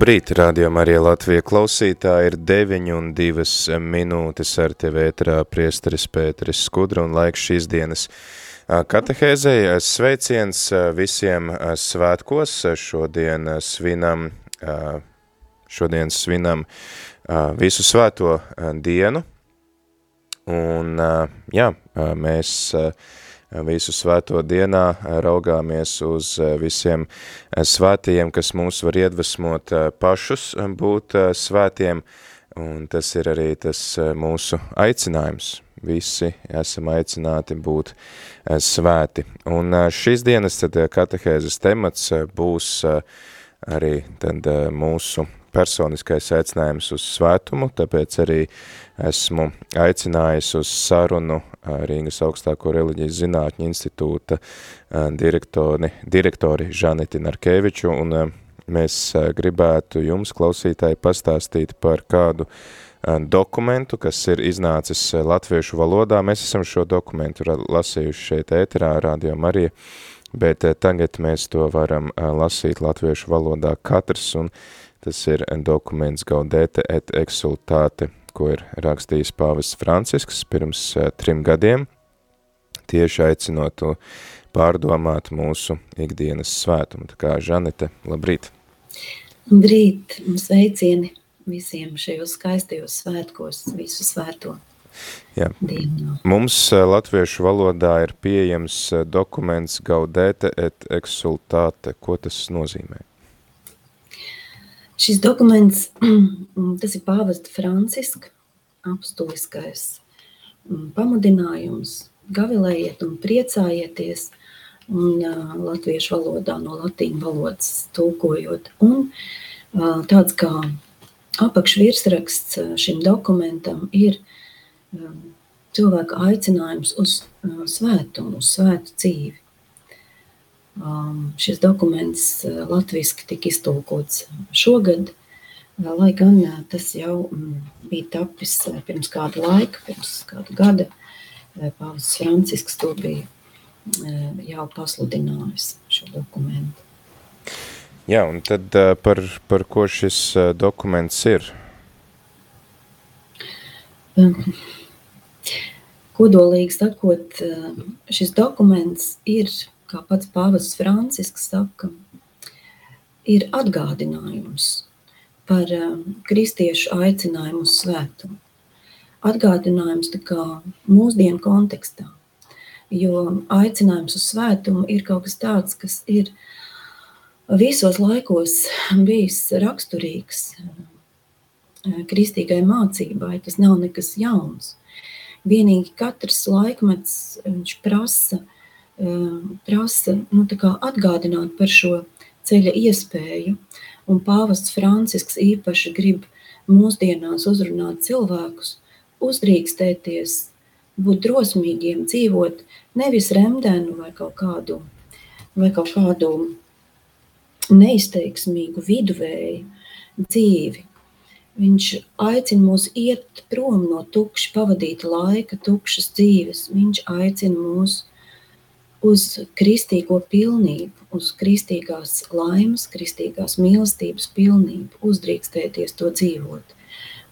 Labrīt, rādījumā arī Latvija klausītāji. Ir 9 un 2 minūtes ar tevi ēterā priesteris Pēteris Skudra un laiks šīs dienas katehēzei. Sveiciens visiem svētkos, šodien svinam, šodien svinam visu svēto dienu. Un jā, mēs visu svēto dienā raugāmies uz visiem svētījiem, kas mūs var iedvesmot pašus būt svētiem, un tas ir arī tas mūsu aicinājums. Visi esam aicināti būt svēti. Un šīs dienas tad katehēzes temats būs arī tad mūsu personiskais aicinājums uz svētumu, tāpēc arī esmu aicinājis uz sarunu Rīgas augstāko reliģijas zinātņu institūta direktori, direktori Žaneti Narkeviču, un mēs gribētu jums, klausītāji, pastāstīt par kādu dokumentu, kas ir iznācis latviešu valodā. Mēs esam šo dokumentu lasījuši šeit ēterā, Radio Marija, bet tagad mēs to varam lasīt latviešu valodā katrs, un tas ir dokuments Gaudete et exultāte ko ir rakstījis pāvests Francisks pirms uh, trim gadiem, tieši aicinot pārdomāt mūsu ikdienas svētumu. Tā kā Žanete, labrīt! Labrīt! Sveicieni visiem šajos skaistajos svētkos, visu svēto! Jā. Dienu. Mums eh, latviešu valodā ir pieejams eh, dokuments Gaudete et exultāte. Ko tas nozīmē? Šis dokuments, tas ir pāvesta Franciska apstuliskais mm, pamudinājums, gavilējiet un priecājieties, un uh, latviešu valodā no latīņu valodas tulkojot. Un uh, tāds kā apakšvirsraksts šim dokumentam ir um, cilvēka aicinājums uz uh, svētumu, uz svētu dzīvi. Um, šis dokuments uh, latviešu tika iztulkots šogad, uh, lai gan uh, tas jau mm, bija tapis pirms kāda laika, pirms kāda gada. Pāvis Francisks to bija jau pasludinājis šo dokumentu. Jā, un tad par, par ko šis dokuments ir? Um, kodolīgi sakot, šis dokuments ir kā pats pāvests Francisks saka, ir atgādinājums par um, kristiešu aicinājumu uz svētumu. Atgādinājums mūsdienu kontekstā, jo aicinājums uz svētumu ir kaut kas tāds, kas ir visos laikos bijis raksturīgs uh, kristīgai mācībai. Tas nav nekas jauns. Vienīgi katrs laikmets prasa uh, prasa nu, atgādināt par šo ceļa iespēju. Un pāvests Francisks īpaši grib mūsdienās uzrunāt cilvēkus, uzdrīkstēties, būt drosmīgiem, dzīvot nevis remdenu vai kaut kādu, vai kaut kādu neizteiksmīgu viduvēju dzīvi. Viņš aicina mūs iet prom no tukša pavadīta laika, tukšas dzīves. Viņš aicina mūs uz kristīgo pilnību, uz kristīgās laimes, kristīgās mīlestības pilnību, uzdrīkstēties to dzīvot.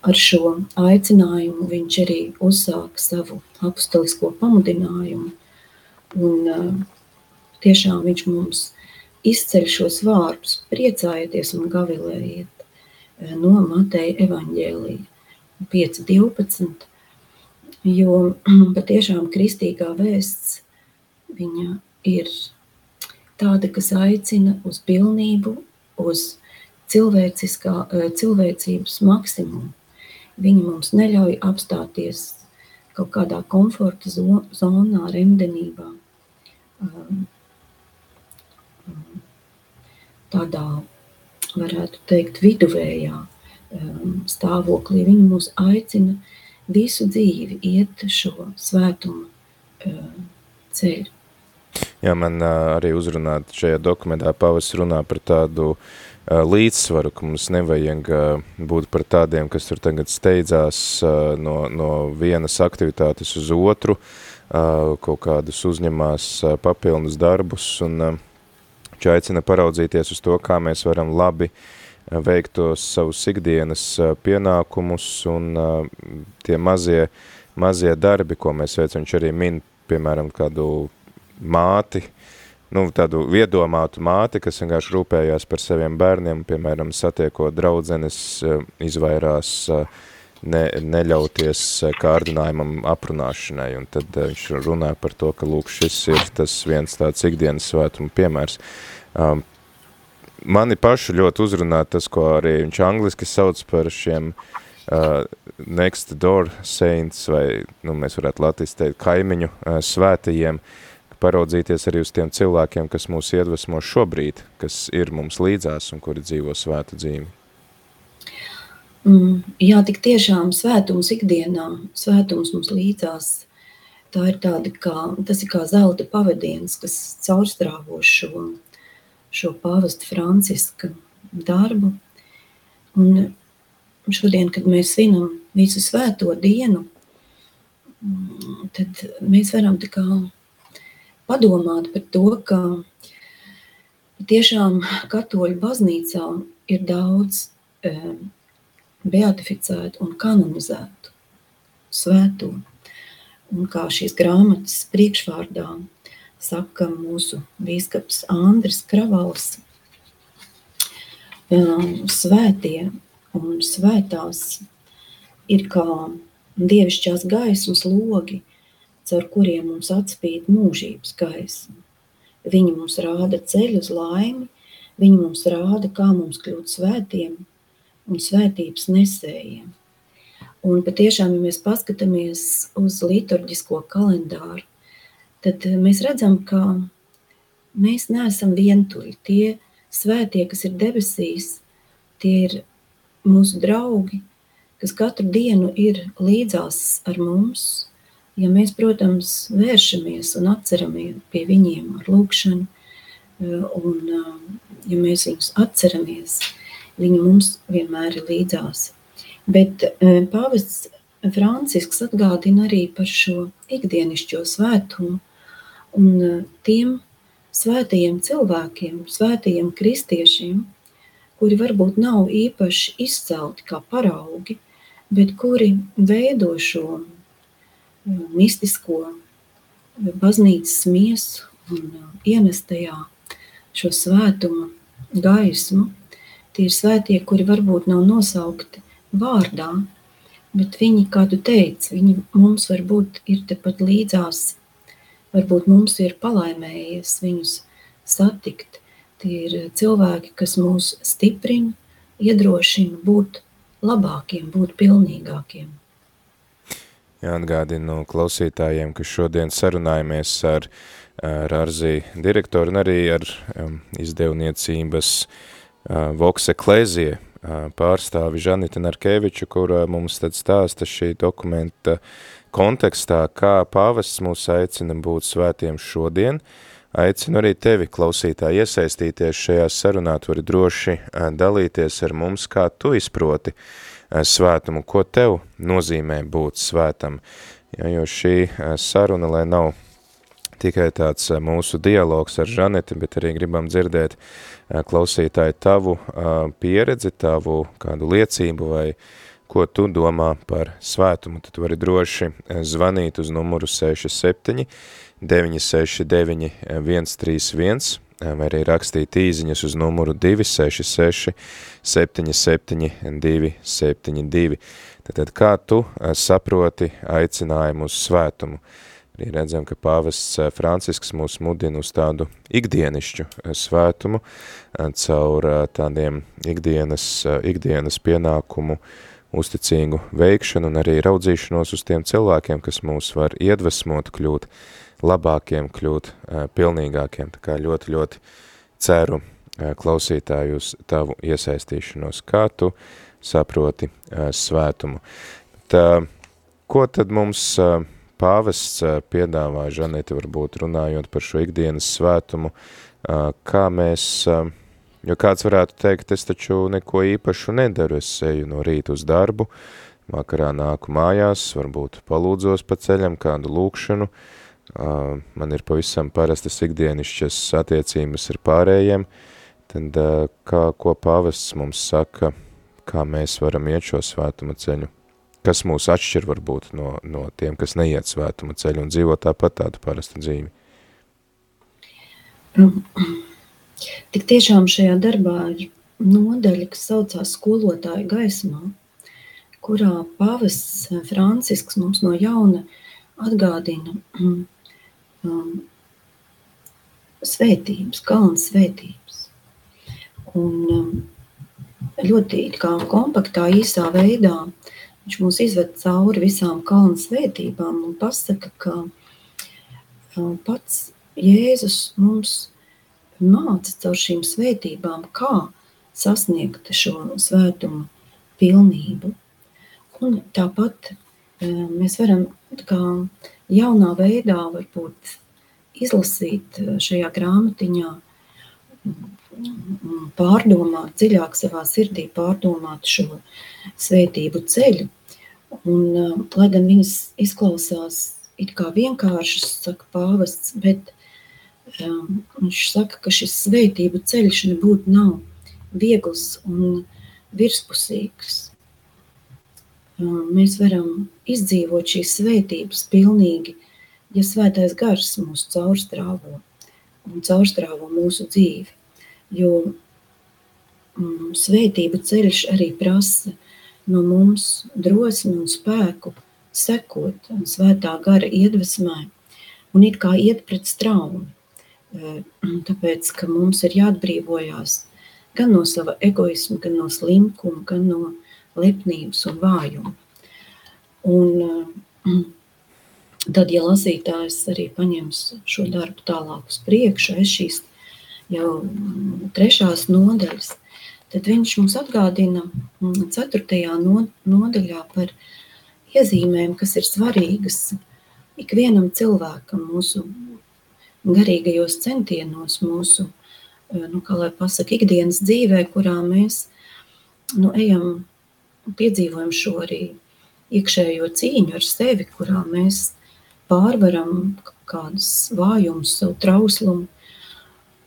Ar šo aicinājumu viņš arī uzsāka savu apostolisko pamudinājumu, un uh, tiešām viņš mums izceļ šos vārdus, priecājieties un gavilējiet uh, no Mateja evaņģēlija 5.12, jo patiešām kristīgā vēsts Viņa ir tāda, kas aicina uz pilnību, uz eh, cilvēcības maksimumu. Viņa mums neļauj apstāties kaut kādā komforta zonā, remdenībā. Um, tādā, varētu teikt, viduvējā um, stāvoklī. Viņi mūs aicina visu dzīvi iet šo svētumu um, ceļu. Jā, man arī uzrunāt šajā dokumentā pavas runā par tādu līdzsvaru, ka mums nevajag būt par tādiem, kas tur tagad steidzās no, no vienas aktivitātes uz otru, kaut kādus uzņemās papilnus darbus un viņš aicina paraudzīties uz to, kā mēs varam labi veikt tos savus ikdienas pienākumus un tie mazie, mazie darbi, ko mēs veicam, viņš arī min, piemēram, kādu māti, nu, tādu viedomātu māti, kas vienkārši rūpējās par saviem bērniem, piemēram, satiekot draudzenes, eh, izvairās eh, ne, neļauties eh, kārdinājumam aprunāšanai, un tad viņš runā par to, ka, lūk, šis ir tas viens tāds ikdienas svētuma piemērs. Um, mani pašu ļoti uzrunā tas, ko arī viņš angliski sauc par šiem uh, next door saints, vai, nu, mēs varētu latīs teikt, kaimiņu uh, svētajiem, uh, paraudzīties arī uz tiem cilvēkiem, kas mūs iedvesmo šobrīd, kas ir mums līdzās un kuri dzīvo svētu dzīvi. Mm, jā, tik tiešām svētums ikdienā, svētums mums līdzās, tā ir tāda kā, tas ir kā zelta pavadiens, kas caurstrāvo šo, šo pāvestu Franciska darbu. Un šodien, kad mēs svinam visu svēto dienu, mm, tad mēs varam tā kā padomāt par to, ka tiešām katoļu baznīcā ir daudz e, beatificētu un kanonizētu svēto. Un kā šīs grāmatas priekšvārdā saka mūsu bīskaps Andris Kravals, e, svētie un svētās ir kā dievišķās gaismas logi, caur kuriem mums atspīd mūžības gaisma. Viņi mums rāda ceļu uz laimi, viņi mums rāda, kā mums kļūt svētiem un svētības nesējiem. Un patiešām, ja mēs paskatāmies uz liturģisko kalendāru, tad mēs redzam, ka mēs neesam vientuļi. Tie svētie, kas ir debesīs, tie ir mūsu draugi, kas katru dienu ir līdzās ar mums, ja mēs, protams, vēršamies un atceramies pie viņiem ar lūkšanu, eh, un eh, ja mēs viņus atceramies, viņi mums vienmēr ir līdzās. Bet eh, pāvests Francisks atgādina arī par šo ikdienišķo svētumu un tiem svētajiem cilvēkiem, svētajiem kristiešiem, kuri varbūt nav īpaši izcelti kā paraugi, bet kuri veido šo mistisko baznīcas miesu un uh, ienes tajā šo svētumu gaismu. Tie ir svētie, kuri varbūt nav nosaukti vārdā, bet viņi, kā tu teici, viņi mums varbūt ir tepat līdzās, varbūt mums ir palaimējies viņus satikt. Tie ir cilvēki, kas mūs stiprina, iedrošina būt labākiem, būt pilnīgākiem. Jāatgādinu klausītājiem, ka šodien sarunājamies ar, ar Arzī direktoru un arī ar um, izdevniecības uh, Voks Eklēzie uh, pārstāvi Žanita Narkeviču, kur uh, mums tad stāsta šī dokumenta kontekstā, kā pāvests mūs aicina būt svētiem šodien. Aicinu arī tevi, klausītāji, iesaistīties šajā sarunā, tu vari droši uh, dalīties ar mums, kā tu izproti uh, svētumu, ko tev nozīmē būt svētam. Ja, jo šī eh, saruna, lai nav tikai tāds eh, mūsu dialogs ar Žaneti, bet arī gribam dzirdēt klausītāju tavu pieredzi, tavu kādu liecību vai ko tu domā par svētumu, tad vari droši zvanīt uz numuru 67 969 131 vai arī rakstīt īziņas uz numuru 266 77 272. Tātad kā tu eh, saproti aicinājumu uz svētumu? Arī redzam, ka pāvests eh, Francisks mūs mudina uz tādu ikdienišķu eh, svētumu, caur tādiem ikdienas, ikdienas pienākumu uzticīgu veikšanu un arī raudzīšanos uz tiem cilvēkiem, kas mūs var iedvesmot kļūt labākiem, kļūt uh, pilnīgākiem. Tā kā ļoti, ļoti ceru klausītāju uz tavu iesaistīšanos, kā tu saproti svētumu. Tā, ko tad mums pāvests piedāvā, Žaneti, varbūt runājot par šo ikdienas svētumu, kā mēs, jo kāds varētu teikt, es taču neko īpašu nedaru, es eju no rīta uz darbu, vakarā nāku mājās, varbūt palūdzos pa ceļam kādu lūkšanu, man ir pavisam parastas ikdienišķas attiecības ar pārējiem, tad kā, ko pavests mums saka, kā mēs varam iet šo svētuma ceļu, kas mūs atšķir varbūt no, no tiem, kas neiet svētuma ceļu un dzīvo tāpat tādu parastu dzīvi. Tik tiešām šajā darbā ir nodaļa, kas saucās skolotāju gaismā, kurā pavests Francisks mums no jauna atgādina um, svētības, kalna svētības. Un um, ļoti kā kompaktā, īsā veidā viņš mūs izved cauri visām kalnu svētībām un pasaka, ka um, pats Jēzus mums māca caur šīm svētībām, kā sasniegt šo svētumu pilnību. Un tāpat um, mēs varam kā jaunā veidā varbūt izlasīt uh, šajā grāmatiņā pārdomāt, dziļāk savā sirdī pārdomāt šo svētību ceļu. Un, lai gan viņas izklausās it kā vienkāršas, saka pāvests, bet um, viņš saka, ka šis svētību ceļš nebūtu nav viegls un virspusīgs. Mēs varam izdzīvot šīs svētības pilnīgi, ja svētais gars mūs caurstrāvo un caurstrāvo mūsu dzīvi. Jo mm, svētību ceļš arī prasa no mums drosmi un spēku sekot un svētā gara iedvesmai un it kā iet pret straumi. Eh, tāpēc, ka mums ir jāatbrīvojās gan no sava egoisma, gan no slimkuma, gan no lepnības un vājuma. Un eh, tad, ja lasītājs arī paņems šo darbu tālāk uz priekšu, es šīs jau trešās nodaļas, tad viņš mums atgādina mm, ceturtajā nodaļā par iezīmēm, kas ir svarīgas ikvienam cilvēkam mūsu garīgajos centienos, mūsu, eh, nu, kā lai pasaka, ikdienas dzīvē, kurā mēs nu, ejam, piedzīvojam šo arī iekšējo cīņu ar sevi, kurā mēs pārvaram kādus vājumus, savu trauslumu,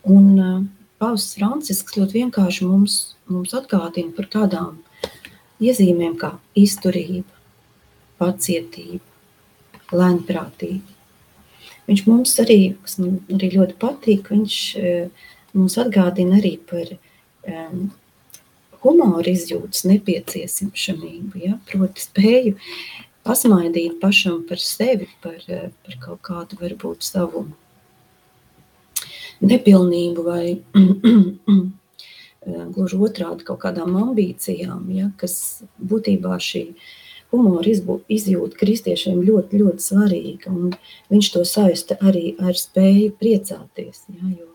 Un uh, Pāvils Francisks ļoti vienkārši mums, mums atgādina par tādām iezīmēm kā izturība, pacietība, lēnprātība. Viņš mums arī, kas man arī ļoti patīk, viņš uh, mums atgādina arī par um, humora izjūtas nepieciešamību, ja? proti spēju pasmaidīt pašam par sevi, par, par kaut kādu varbūt savu nepilnību vai gluži otrādi kaut kādām ambīcijām, ja, kas būtībā šī humora izjūta kristiešiem ļoti, ļoti svarīga. Un viņš to saista arī ar spēju priecāties, ja, jo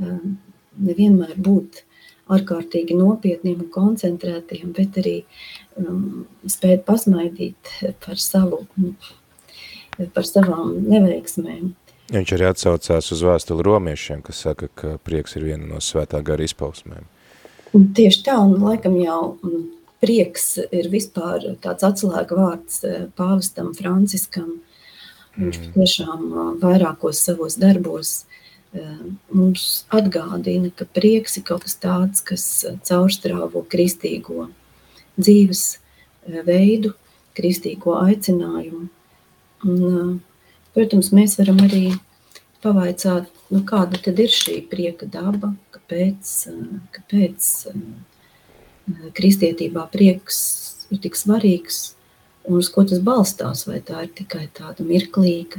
um, nevienmēr būt ārkārtīgi nopietniem un koncentrētiem, bet arī um, spēt pasmaidīt par savu, par savām neveiksmēm. Viņš arī atsaucās uz vēstuli romiešiem, kas saka, ka prieks ir viena no svētā gara izpausmēm. Tieši tā, un laikam jau prieks ir vispār tāds atslēga vārds eh, pāvestam Franciskam. Viņš mm. tiešām eh, vairākos savos darbos eh, mums atgādina, ka prieks ir kaut kas tāds, kas caurstrāvo kristīgo dzīves veidu, kristīgo aicinājumu. Un, Protams, mēs varam arī pavaicāt, nu, kāda tad ir šī prieka daba, kāpēc, kāpēc kristietībā prieks ir tik svarīgs un uz ko tas balstās, vai tā ir tikai tāda mirklīga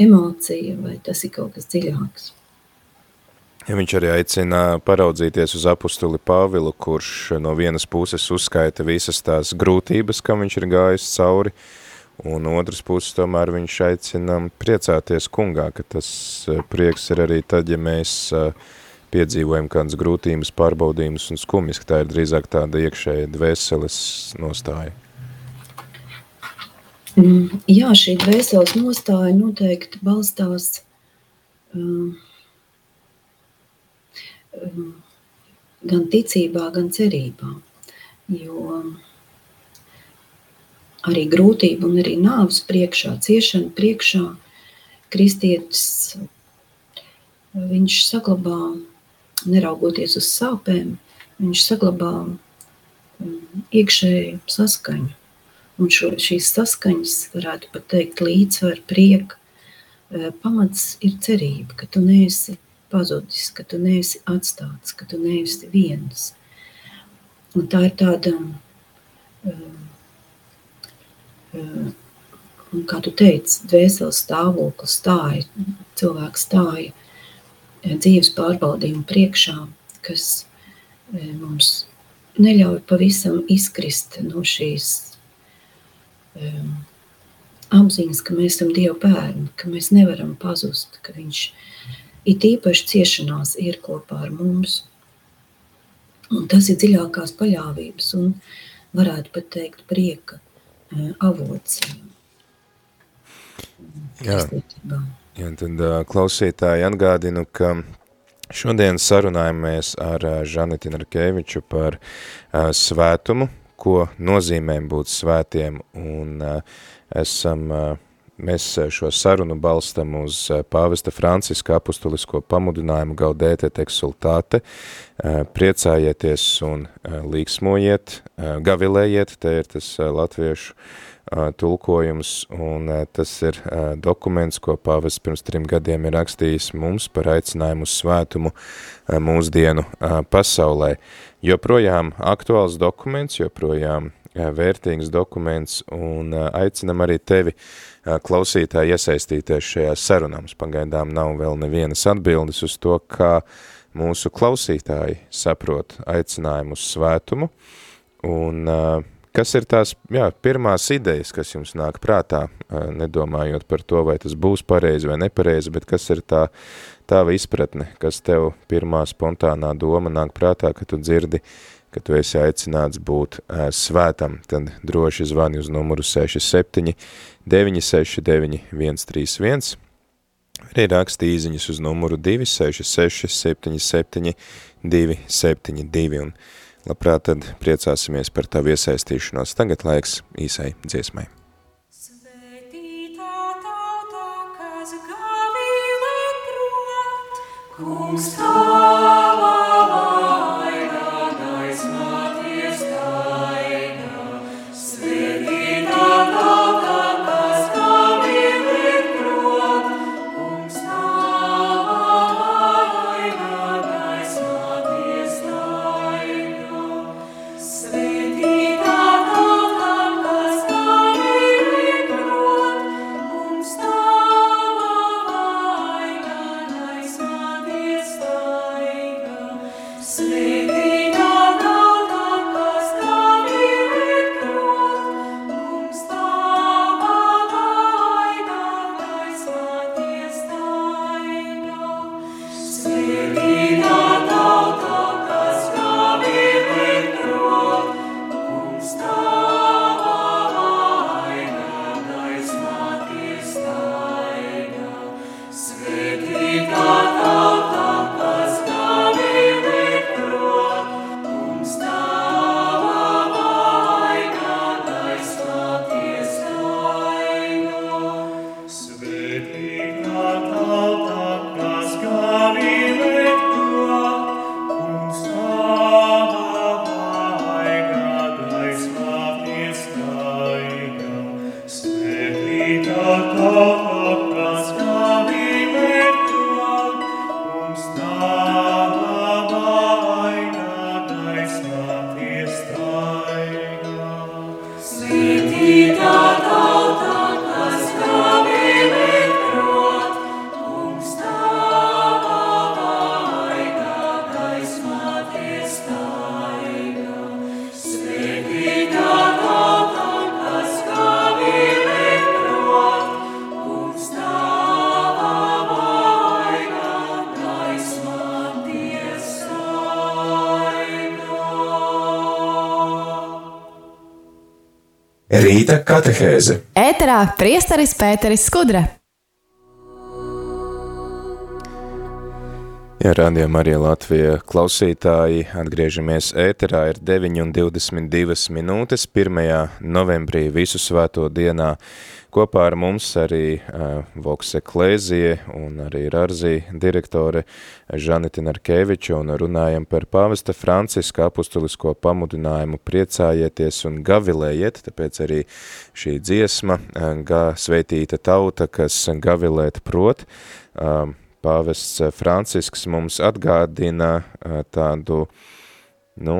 emocija, vai tas ir kaut kas dziļāks. Ja viņš arī aicina paraudzīties uz apustuli Pāvilu, kurš no vienas puses uzskaita visas tās grūtības, kam viņš ir gājis cauri, uh, Un otras puses tomēr viņš aicina priecāties kungā, ka tas eh, prieks ir arī tad, ja mēs eh, piedzīvojam kādas grūtības, pārbaudījumus un skumjas, ka tā ir drīzāk tāda iekšēja dvēseles nostāja. Mm, jā, šī dvēseles nostāja noteikti balstās um, gan ticībā, gan cerībā. Jo arī grūtību un arī nāves priekšā, ciešana priekšā, kristietis, viņš saglabā, neraugoties uz sāpēm, viņš saglabā um, iekšēju saskaņu. Un šo, šīs saskaņas, varētu pat teikt, līdzsver, prieka, uh, pamats ir cerība, ka tu neesi pazudis, ka tu neesi atstāts, ka tu neesi viens. Un tā ir tāda um, un, kā tu teici, dvēseles stāvoklis stāja, cilvēks stāja eh, dzīves pārbaudījumu priekšā, kas eh, mums neļauj pavisam izkrist no šīs um, apziņas, ka mēs esam Dieva bērni, ka mēs nevaram pazust, ka Viņš it īpaši ciešanās ir kopā ar mums. Un tas ir dziļākās paļāvības un varētu pat teikt prieka avots. Jā. Jā, tad klausītāji atgādinu, ka šodien sarunājamies ar Žaneti Narkeviču par svētumu, ko nozīmē būt svētiem, un esam, mēs šo sarunu balstam uz pāvesta Franciska apustulisko pamudinājumu gaudēte exultāte, priecājieties un līksmojiet, gavilējiet, te ir tas latviešu tulkojums, un tas ir dokuments, ko pāvests pirms trim gadiem ir rakstījis mums par aicinājumu uz svētumu mūsdienu pasaulē. Joprojām aktuāls dokuments, joprojām vērtīgs dokuments, un aicinam arī tevi klausītāji iesaistīties šajā sarunām. Pagaidām nav vēl nevienas atbildes uz to, kā mūsu klausītāji saprot aicinājumu uz svētumu, un kas ir tās jā, pirmās idejas, kas jums nāk prātā, nedomājot par to, vai tas būs pareizi vai nepareizi, bet kas ir tā tava izpratne, kas tev pirmā spontānā doma nāk prātā, ka tu dzirdi, ka tu esi aicināts būt uh, svētam, tad droši zvani uz numuru 67 969 131, Arī raksta īziņas uz numuru 266 77 272 un labprāt tad priecāsimies par tavu iesaistīšanos. Tagad laiks īsai dziesmai. Kungs tavā Rīta katehēze. Ēterā priesteris Pēteris Skudra. Jā, rādījumā arī Latvija klausītāji atgriežamies ēterā ir 9,22 minūtes 1. novembrī visu svēto dienā. Kopā ar mums arī uh, Voks Eklēzie un arī Rarzī direktore Žanita Narkeviča un runājam par pāvesta Franciska apustulisko pamudinājumu priecājieties un gavilējiet, tāpēc arī šī dziesma uh, gā sveitīta tauta, kas gavilēt prot. Uh, pāvests Francisks mums atgādina uh, tādu, nu,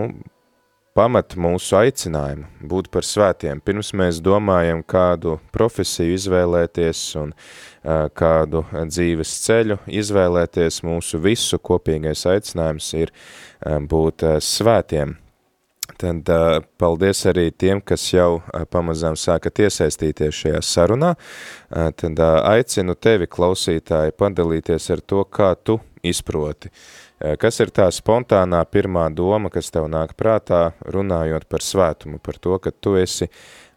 pamat mūsu aicinājumu būt par svētiem. Pirms mēs domājam, kādu profesiju izvēlēties un uh, kādu dzīves ceļu izvēlēties, mūsu visu kopīgais aicinājums ir būt svētiem. Tad uh, paldies arī tiem, kas jau uh, pamazām sākat iesaistīties šajā sarunā. Uh, tad aicinu tevi, klausītāji, padalīties ar to, kā tu izproti kas ir tā spontānā pirmā doma, kas tev nāk prātā, runājot par svētumu, par to, ka tu esi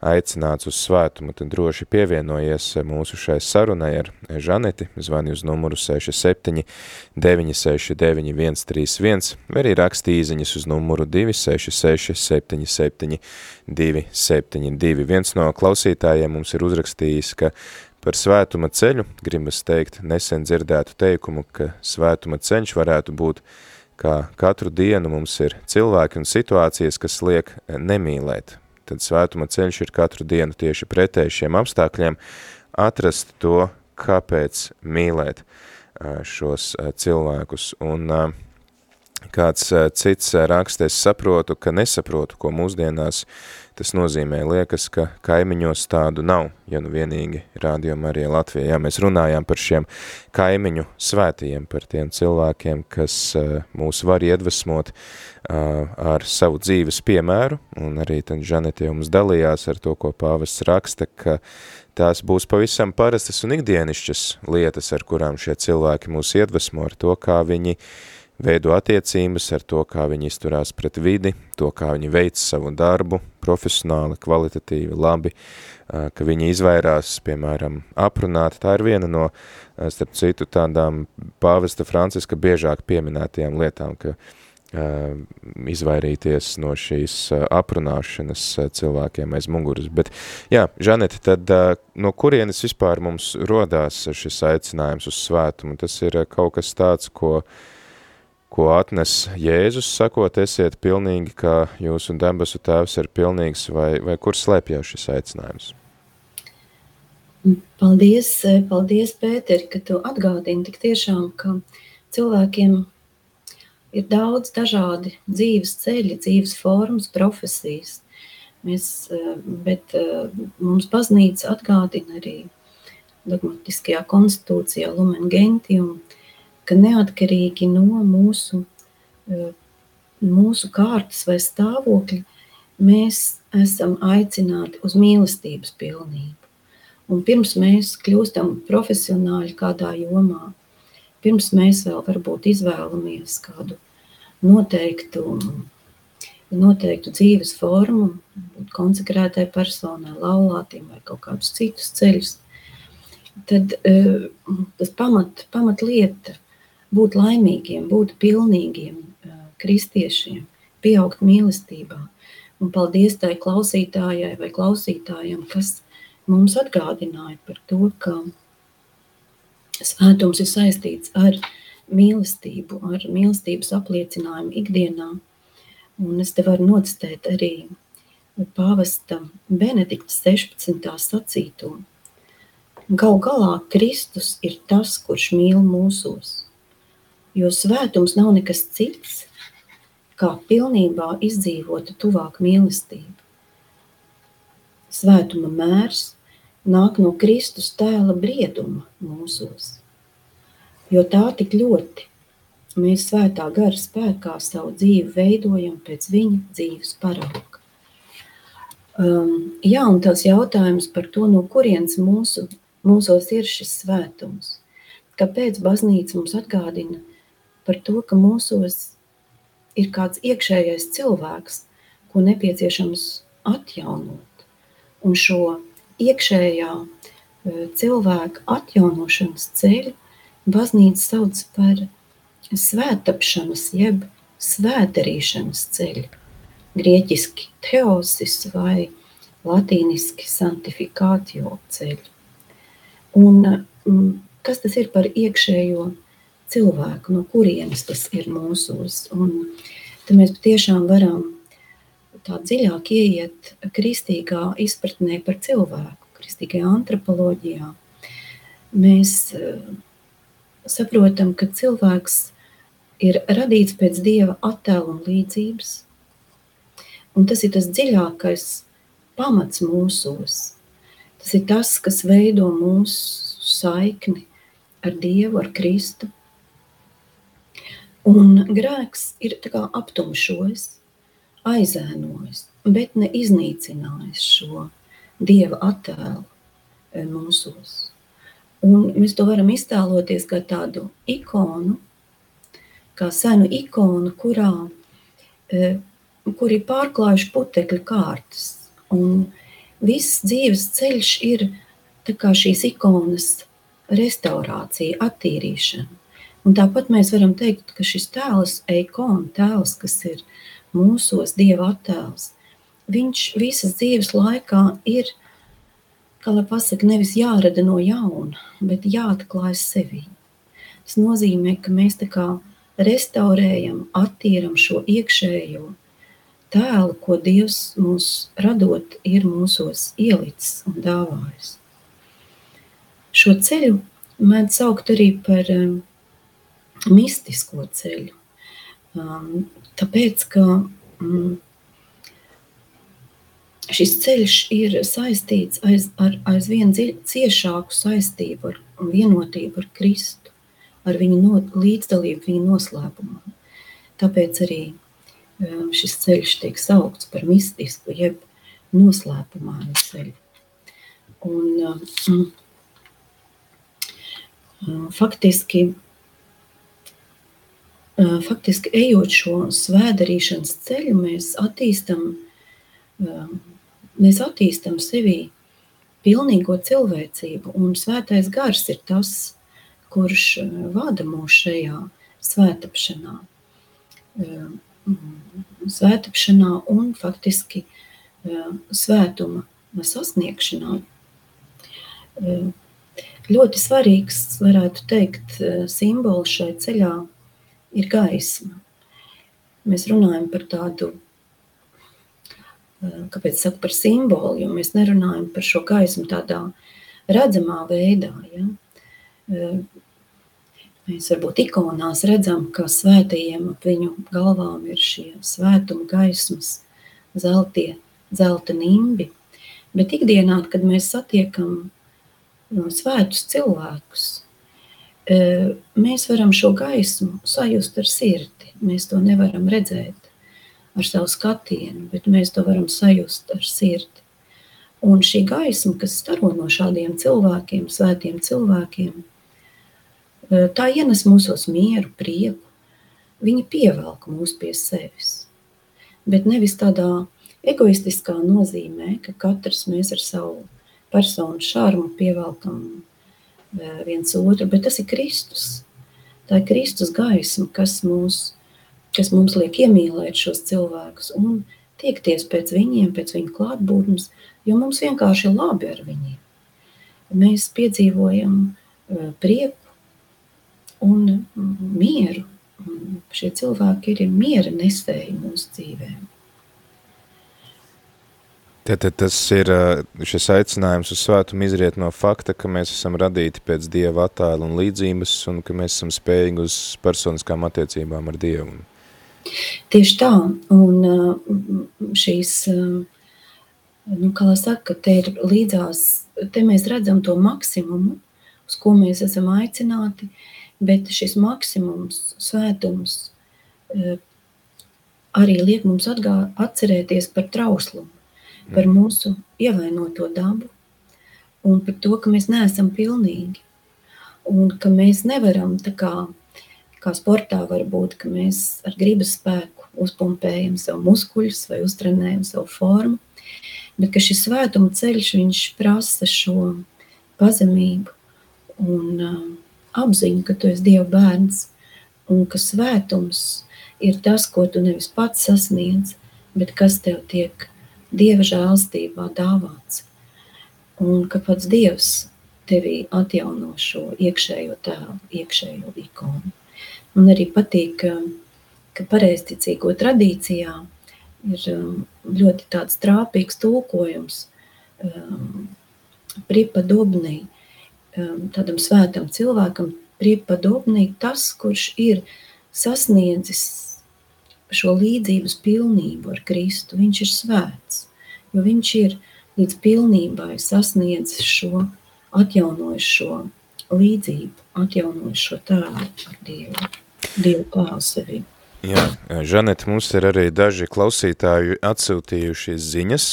aicināts uz svētumu, tad droši pievienojies mūsu šai sarunai ar Žaneti, zvani uz numuru 67 969 131, vai arī raksti īziņas uz numuru 266 77 272. Viens no klausītājiem mums ir uzrakstījis, ka Par svētuma ceļu gribas teikt nesen dzirdētu teikumu, ka svētuma ceļš varētu būt, kā katru dienu mums ir cilvēki un situācijas, kas liek nemīlēt. Tad svētuma ceļš ir katru dienu tieši pretēji šiem apstākļiem, atrast to, kāpēc mīlēt šos cilvēkus. Un kāds cits rakstēs saprotu, ka nesaprotu, ko mūsdienās Tas nozīmē, liekas, ka kaimiņos tādu nav, ja nu vienīgi rādījumā arī Latvijā. Jā, mēs runājām par šiem kaimiņu svētījiem, par tiem cilvēkiem, kas uh, mūs var iedvesmot ar savu dzīves piemēru, un arī tad Žanete jums dalījās ar to, ko pāvests raksta, ka tās būs pavisam parastas un ikdienišķas lietas, ar kurām šie cilvēki mūs iedvesmo, ar to, kā viņi uh, veido attiecības ar to, kā viņi izturās pret vidi, to, kā viņi veic savu darbu, profesionāli, kvalitatīvi, labi, ka viņi izvairās, piemēram, aprunāt. Tā ir viena no, starp citu, tādām pāvesta Franciska biežāk pieminētajām lietām, ka izvairīties no šīs aprunāšanas cilvēkiem aiz muguras. Bet, jā, Žanete, tad no kurienes vispār mums rodās šis aicinājums uz svētumu? Tas ir kaut kas tāds, ko uh, ko atnes Jēzus, sakot, esiet pilnīgi, kā jūsu debesu tēvs ir pilnīgs, vai, vai kur slēpjas šis aicinājums? Paldies, paldies, Pēter, ka tu atgādini tik tiešām, ka cilvēkiem ir daudz dažādi dzīves ceļi, dzīves formas, profesijas. Mēs, bet mums baznīca atgādina arī dogmatiskajā konstitūcijā Lumen Gentium, ka neatkarīgi no mūsu, eh, mūsu kārtas vai stāvokļa, mēs esam aicināti uz mīlestības pilnību. Un pirms mēs kļūstam profesionāļi kādā jomā, pirms mēs vēl varbūt izvēlamies kādu noteiktu, noteiktu dzīves formu, būt konsekrētai personai, laulātiem vai kaut kādus citus ceļus, tad uh, tas pamat, pamat lieta būt laimīgiem, būt pilnīgiem kristiešiem, pieaugt mīlestībā. Un paldies tai klausītājai vai klausītājam, kas mums atgādināja par to, ka svētums ir saistīts ar mīlestību, ar mīlestības apliecinājumu ikdienā. Un es te varu nocitēt arī pāvesta Benedikta 16. sacīto. Gal galā Kristus ir tas, kurš mīl mūsos Jo svētums nav nekas cits, kā pilnībā izdzīvota tuvāk mīlestība. Svētuma mērs nāk no Kristus tēla brieduma mūsos, jo tā tik ļoti mēs svētā gara spēkā savu dzīvi veidojam pēc viņa dzīves parauga. Um, jā, un tas jautājums par to, no kurienes mūsu, mūsos ir šis svētums. Kāpēc baznīca mums atgādina, par to, ka mūsos ir kāds iekšējais cilvēks, ko nepieciešams atjaunot. Un šo iekšējā eh, cilvēka atjaunošanas ceļu baznīca sauc par svētapšanas jeb svētarīšanas ceļu. Grieķiski teosis vai latīniski santifikātio ceļu. Un mm, kas tas ir par iekšējo cilvēku, no kurienes tas ir mūsos? Un tad mēs patiešām varam tā dziļāk ieiet kristīgā izpratnē par cilvēku, kristīgajā antropoloģijā. Mēs uh, saprotam, ka cilvēks ir radīts pēc dieva attēla un līdzības. Un tas ir tas dziļākais pamats mūsos. Tas ir tas, kas veido mūsu saikni ar Dievu, ar Kristu. Un grēks ir aptumšojis, aizēnojis, bet ne iznīcinājis šo Dieva attēlu e, mūsos. Un mēs to varam iztēloties kā tādu ikonu, kā senu ikonu, kurā, e, kur ir pārklājuši putekļu kārtas. Un viss dzīves ceļš ir šīs ikonas restaurācija, attīrīšana. Un tāpat mēs varam teikt, ka šis tēls, ikona tēls, kas ir mūsos dieva attēls, viņš visas dzīves laikā ir, kā lai pasaka, nevis jārada no jauna, bet jāatklāj sevi. Tas nozīmē, ka mēs tā kā restaurējam, attīram šo iekšējo tēlu, ko Dievs mums radot, ir mūsos ielicis un dāvājis. Šo ceļu mēdz saukt arī par um, mistisko ceļu. Um, tāpēc, ka um, šis ceļš ir saistīts aiz, ar aizvien ciešāku saistību ar vienotību ar Kristu ar viņu no, līdzdalību viņa noslēpumā. Tāpēc arī um, šis ceļš tiek saukts par mistisku, jeb noslēpumānu ceļu. Un, um, um, faktiski, faktiski ejot šo svēdarīšanas ceļu, mēs attīstam, mēs attīstam sevī pilnīgo cilvēcību, un svētais gars ir tas, kurš vada mūs šajā svētapšanā. Eh, svētapšanā un faktiski svētuma sasniegšanā. Ļoti svarīgs, varētu teikt, simbols šai ceļā ir gaisma. Mēs runājam par tādu, kāpēc saku par simbolu, jo mēs nerunājam par šo gaismu tādā redzamā veidā. Ja? Mēs varbūt ikonās redzam, ka svētajiem ap viņu galvām ir šie svētuma gaismas, zeltie, zelta nimbi. Bet ikdienā, kad mēs satiekam uh, svētus cilvēkus, mēs varam šo gaismu sajust ar sirdi. Mēs to nevaram redzēt ar savu skatienu, bet mēs to varam sajust ar sirdi. Un šī gaisma, kas staro no šādiem cilvēkiem, svētiem cilvēkiem, tā ienes mūsos mieru, prieku. Viņa pievelk mūs pie sevis. Bet nevis tādā egoistiskā nozīmē, ka katrs mēs ar savu personu šarmu pievelkam viens otru, bet tas ir Kristus. Tā ir Kristus gaisma, kas, mūs, kas mums liek iemīlēt šos cilvēkus un tiekties pēc viņiem, pēc viņu klātbūtnes, jo mums vienkārši ir labi ar viņiem. Mēs piedzīvojam prieku, un mieru. Un šie cilvēki ir miera nesēji mūsu dzīvēm. Tad tas ir šis aicinājums uz svētumu izriet no fakta, ka mēs esam radīti pēc Dieva attēla un līdzības un ka mēs esam spējīgi uz personiskām attiecībām ar Dievu. Tieši tā, un šīs, nu, kā lai saka, te ir līdzās, te mēs redzam to maksimumu, uz ko mēs esam aicināti, Bet šis maksimums, svētums, eh, arī liek mums atgā, atcerēties par trauslumu, par mūsu ievainoto dabu un par to, ka mēs neesam pilnīgi. Un ka mēs nevaram, tā kā, kā sportā, varbūt, ka mēs ar gribas spēku uzpumpējam savu muskuļus vai uztrenējam savu formu. Bet ka šis svētuma ceļš, viņš prasa šo pazemību un uh, apziņu, ka tu esi Dieva bērns un ka svētums ir tas, ko tu nevis pats sasniedz, bet kas tev tiek Dieva žēlstībā dāvāts. Un ka pats Dievs tevī atjauno šo iekšējo tēlu, iekšējo ikonu. Man arī patīk, ka, pareizticīgo tradīcijā ir um, ļoti tāds trāpīgs tulkojums um, pripadobnī, um, tādam svētam cilvēkam, pripadobnī tas, kurš ir sasniedzis šo līdzības pilnību ar Kristu, viņš ir svēts, jo viņš ir līdz pilnībai sasniedzis šo, atjaunojis šo līdzību, atjaunojis šo tēlu ar Dievu, Dievu sevī. Jā, Žanet, mums ir arī daži klausītāji atsūtījuši ziņas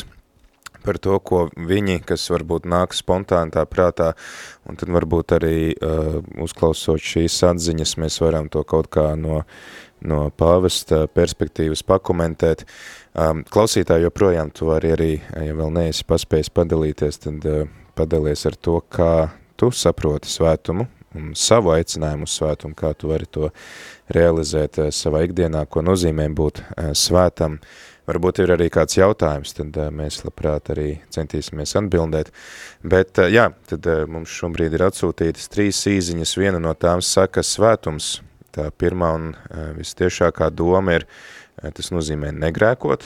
par to, ko viņi, kas varbūt nāk spontāni tā prātā, un tad varbūt arī uh, uzklausot šīs atziņas, mēs varam to kaut kā no, no pāvesta perspektīvas pakomentēt. Um, klausītāji joprojām tu vari arī, ja vēl neesi paspējis padalīties, tad uh, padalies ar to, kā tu saproti svētumu, un savu aicinājumu uz svētumu, kā tu vari to realizēt uh, savā ikdienā, ko nozīmē būt uh, svētam. Varbūt ir arī kāds jautājums, tad uh, mēs labprāt arī centīsimies atbildēt. Bet jā, tad mums šobrīd ir atsūtītas trīs īziņas, viena no tām saka svētums. Tā pirmā un vistiešākā doma ir, tas nozīmē negrēkot.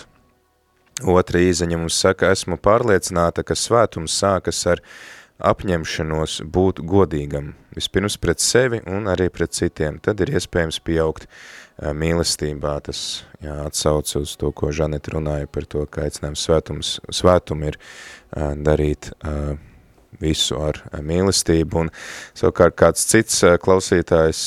Otra īziņa mums saka, esmu pārliecināta, ka svētums sākas ar apņemšanos būt godīgam, vispirms pret sevi un arī pret citiem, tad ir iespējams pieaugt mīlestībā. Tas jā, atsauc uz to, ko Žanet runāja par to, ka aicinājums svētums, svētum ir darīt visu ar mīlestību, un savukārt kāds cits klausītājs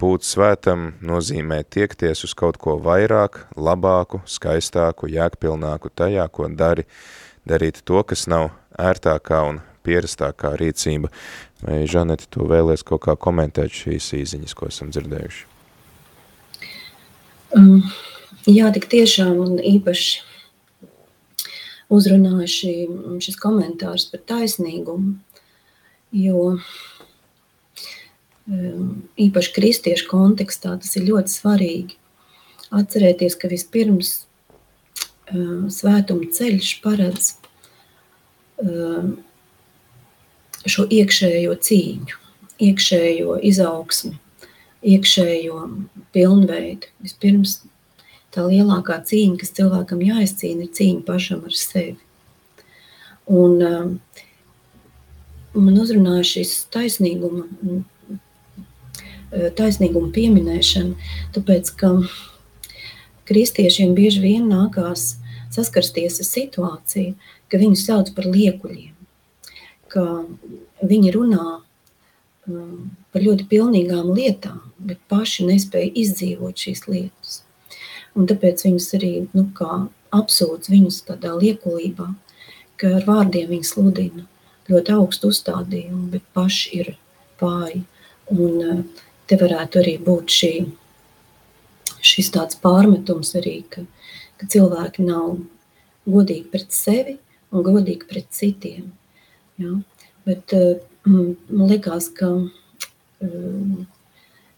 būt svētam nozīmē tiekties uz kaut ko vairāk, labāku, skaistāku, jēgpilnāku tajā, ko dari, darīt to, kas nav ērtākā un pierastākā rīcība. Vai Žaneti, tu vēlies kaut kā komentēt šīs īziņas, ko esam dzirdējuši? Um, jā, tik tiešām un īpaši uzrunāja šī, šis komentārs par taisnīgumu, jo um, īpaši kristiešu kontekstā tas ir ļoti svarīgi atcerēties, ka vispirms um, svētuma ceļš paredz um, šo iekšējo cīņu, iekšējo izaugsmi, iekšējo pilnveidu. Vispirms tā lielākā cīņa, kas cilvēkam jāizcīna, ir cīņa pašam ar sevi. Un um, man uzrunāja šis taisnīguma, taisnīguma pieminēšana, tāpēc, ka kristiešiem bieži vien nākās saskarsties ar situāciju, ka viņus sauc par liekuļiem ka viņi runā um, par ļoti pilnīgām lietām, bet paši nespēja izdzīvot šīs lietas. Un tāpēc viņus arī nu, apsūdz viņus tādā liekulībā, ka ar vārdiem viņi sludina ļoti augstu uzstādījumu, bet paši ir vāji. Un uh, te varētu arī būt šī, šis tāds pārmetums arī, ka, ka cilvēki nav godīgi pret sevi un godīgi pret citiem. Ja? Bet eh, man liekas, ka eh,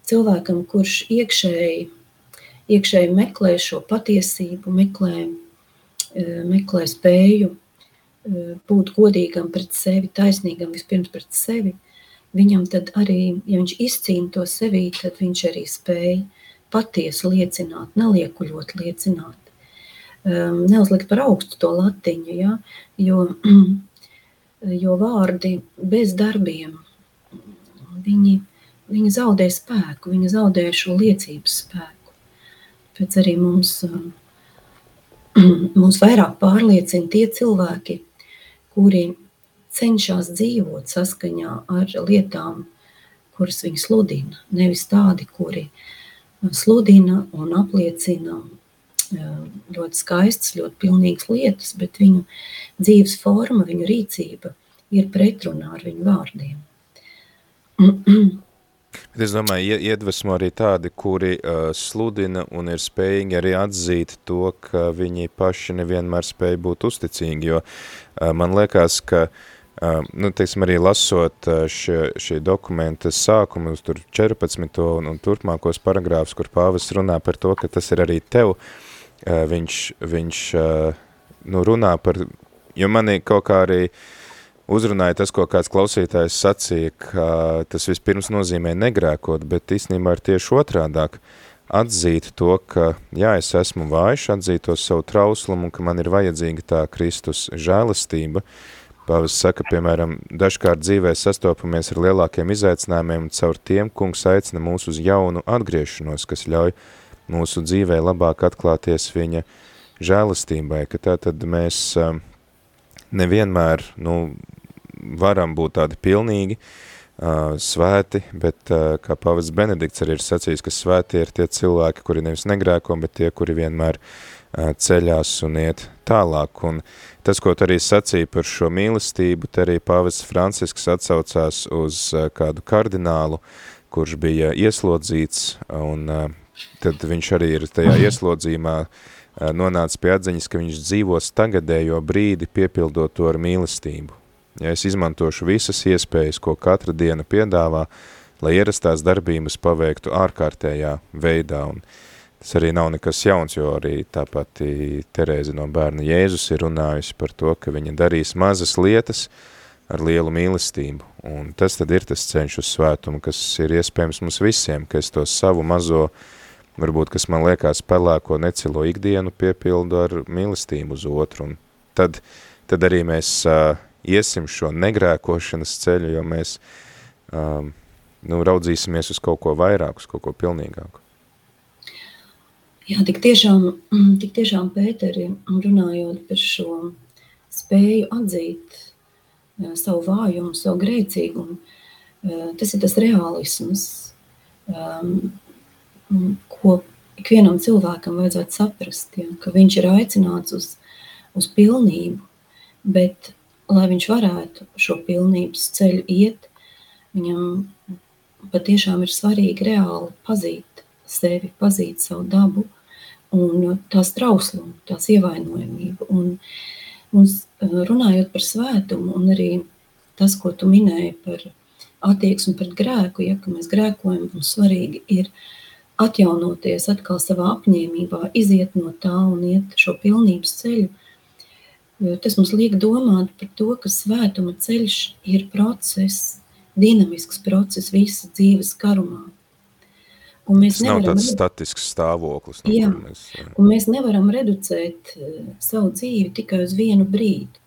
cilvēkam, kurš iekšēji, iekšēji meklē šo patiesību, meklē, eh, meklē spēju būt godīgam pret sevi, taisnīgam vispirms pret sevi, viņam tad arī, ja viņš izcīna to sevī, tad viņš arī spēj patiesi liecināt, neliekuļot liecināt, neuzlikt par augstu to latiņu, ja? jo jo vārdi bez darbiem, viņi, viņi zaudē spēku, viņi zaudē šo liecības spēku. Pēc arī mums, mums vairāk pārliecina tie cilvēki, kuri cenšas dzīvot saskaņā ar lietām, kuras viņi sludina. Nevis tādi, kuri sludina un apliecina ļoti skaistas, ļoti pilnīgas lietas, bet viņu dzīves forma, viņu rīcība ir pretrunā ar viņu vārdiem. Bet es domāju, ie- iedvesmo arī tādi, kuri uh, sludina un ir spējīgi arī atzīt to, ka viņi paši nevienmēr spēj būt uzticīgi, jo uh, man liekas, ka, uh, nu, teiksim, arī lasot uh, šie, šī dokumenta sākumu, uz tur 14. un, un turpmākos paragrāfus, kur pāvis runā par to, ka tas ir arī tev, uh, viņš, viņš uh, nu, runā par, jo manī kaut kā arī uh, uzrunāja tas, ko kāds klausītājs sacīja, ka tas vispirms nozīmē negrēkot, bet īstenībā ir tieši otrādāk atzīt to, ka jā, es esmu vājš, atzīt to savu trauslumu, un ka man ir vajadzīga tā Kristus žēlastība. Pāvis saka, piemēram, dažkārt dzīvē sastopamies ar lielākiem izaicinājumiem, un caur tiem kungs aicina mūs uz jaunu atgriešanos, kas ļauj mūsu dzīvē labāk atklāties viņa žēlastībai, ka tā tad mēs um, nevienmēr, nu, varam būt tādi pilnīgi, uh, svēti, bet uh, kā pavas Benedikts arī ir sacījis, ka svēti ir tie cilvēki, kuri nevis negrēko, bet tie, kuri vienmēr uh, ceļās un iet tālāk. Un tas, ko tu arī sacīja par šo mīlestību, te arī pavas Francisks atsaucās uz kādu kardinālu, kurš bija ieslodzīts, un tad viņš arī ir tajā ieslodzījumā uh, nonāca pie atziņas, ka viņš dzīvos tagadējo brīdi piepildot to ar mīlestību. Ja es izmantošu visas iespējas, ko katra diena piedāvā, lai ierastās darbības paveiktu ārkārtējā veidā. Un tas arī nav nekas jauns, jo arī tā pati Terēze no bērna Jēzus ir runājusi par to, ka viņa darīs mazas lietas ar lielu mīlestību. Un tas tad ir tas ceļš uz svētumu, kas ir iespējams mums visiem, ka es to savu mazo, varbūt, kas man liekas pelēko necilo ikdienu, piepildu ar mīlestību uz otru. Un tad, tad arī mēs uh, iesim šo negrēkošanas ceļu, jo mēs um, nu, raudzīsimies uz kaut ko vairāk, uz kaut ko pilnīgāku. Jā, tik tiešām, tik tiešām Pēteri, runājot par šo spēju atzīt uh, savu vājumu, savu grēcīgumu, uh, tas ir tas realisms, um, ko ikvienam cilvēkam vajadzētu saprast, ja, ka viņš ir aicināts uz, uz pilnību, bet lai viņš varētu šo pilnības ceļu iet, viņam patiešām ir svarīgi reāli pazīt sevi, pazīt savu dabu un tās trauslumu, tās ievainojamību. Un, un runājot par svētumu un arī tas, ko tu minēji par attieksmi pret grēku, ja, ka mēs grēkojam, mums svarīgi ir atjaunoties atkal savā apņēmībā, iziet no tā un iet šo pilnības ceļu, Tas mums liek domāt par to, ka svētuma ceļš ir process, dinamisks process visas dzīves karumā. Un mēs Tas nav tāds statisks stāvoklis. No jā, mēs, jā. Un mēs nevaram reducēt savu dzīvi tikai uz vienu brīdi.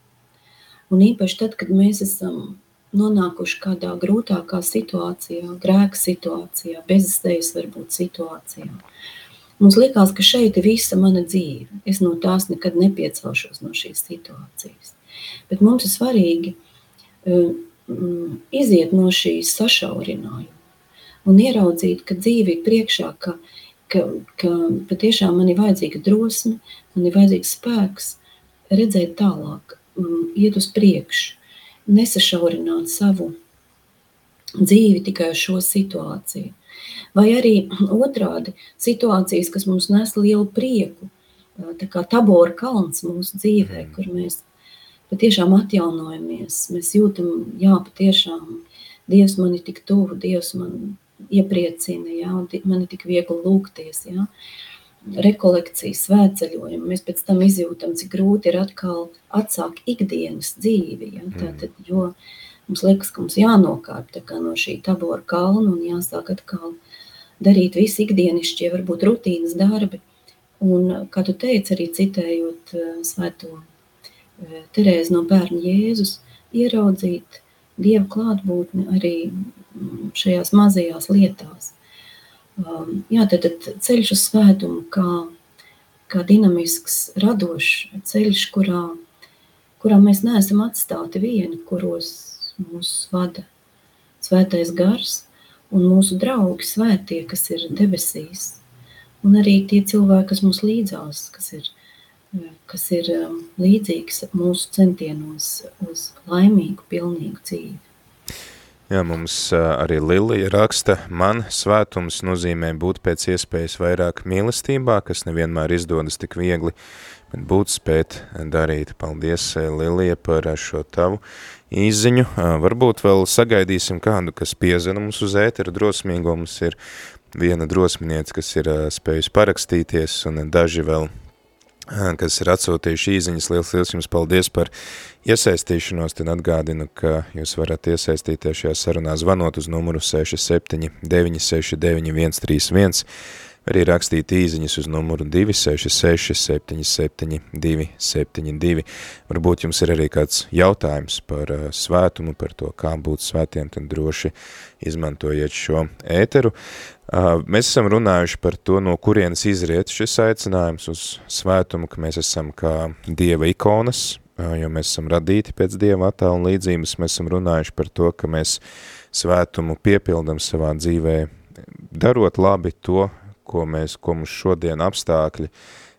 Un īpaši tad, kad mēs esam nonākuši kādā grūtākā situācijā, grēka situācijā, beziztejas varbūt situācijā, Mums liekas, ka šeit ir visa mana dzīve. Es no tās nekad nepiecelšos no šīs situācijas. Bet mums ir svarīgi um, iziet no šīs sašaurinājuma un ieraudzīt, ka dzīve ir priekšā, ka, ka, ka patiešām man ir vajadzīga drosme, man ir vajadzīgs spēks redzēt tālāk, um, iet uz priekšu, nesašaurināt savu dzīvi tikai uz šo situāciju. Vai arī otrādi situācijas, kas mums nes lielu prieku, tā kā tabora kalns mūsu dzīvē, mm. kur mēs patiešām atjaunojamies. Mēs jūtam, jā, patiešām Dievs man ir tik tuvu, Dievs man iepriecina, jā, man ir tik viegli lūgties, jā. Rekolekcijas, svētceļojumi, mēs pēc tam izjūtam, cik grūti ir atkal atsākt ikdienas dzīvi, jā, mm. tātad, jo mums liekas, ka mums jānokārt no šī tabora kalna un jāsāk atkal darīt visi ikdienišķie, varbūt rutīnas darbi. Un, kā tu teici, arī citējot uh, svēto uh, Terēzi no bērna Jēzus, ieraudzīt Dieva klātbūtni arī mm, šajās mazajās lietās. Um, jā, tad, tad ceļš uz svētumu kā, kā dinamisks, radošs ceļš, kurā, kurā mēs neesam atstāti vieni, kuros mūs vada svētais gars, un mūsu draugi svētie, kas ir debesīs, un arī tie cilvēki, kas mums līdzās, kas ir, kas ir um, līdzīgs mūsu centienos uz laimīgu, pilnīgu dzīvi. Jā, mums arī Lilija raksta, man svētums nozīmē būt pēc iespējas vairāk mīlestībā, kas nevienmēr izdodas tik viegli, bet būt spēt darīt. Paldies, Lilija, par šo tavu izziņu. Varbūt vēl sagaidīsim kādu, kas piezina mums uz ēteru drosmīgo. Mums ir viena drosminiece, kas ir spējusi parakstīties, un daži vēl kas ir atsūtījuši īziņas. Liels, liels jums paldies par iesaistīšanos. Tad atgādinu, ka jūs varat iesaistīties šajā sarunā zvanot uz numuru 67 969 131, arī rakstīt īziņas uz numuru 266 77 272. Varbūt jums ir arī kāds jautājums par uh, svētumu, par to, kā būt svētiem, tad droši izmantojiet šo ēteru. Mēs esam runājuši par to, no kurienes izriet šis aicinājums uz svētumu, ka mēs esam kā Dieva ikonas, jo mēs esam radīti pēc Dieva attēla un līdzības. Mēs esam runājuši par to, ka mēs svētumu piepildam savā dzīvē, darot labi to, ko, mēs, ko mums šodien apstākļi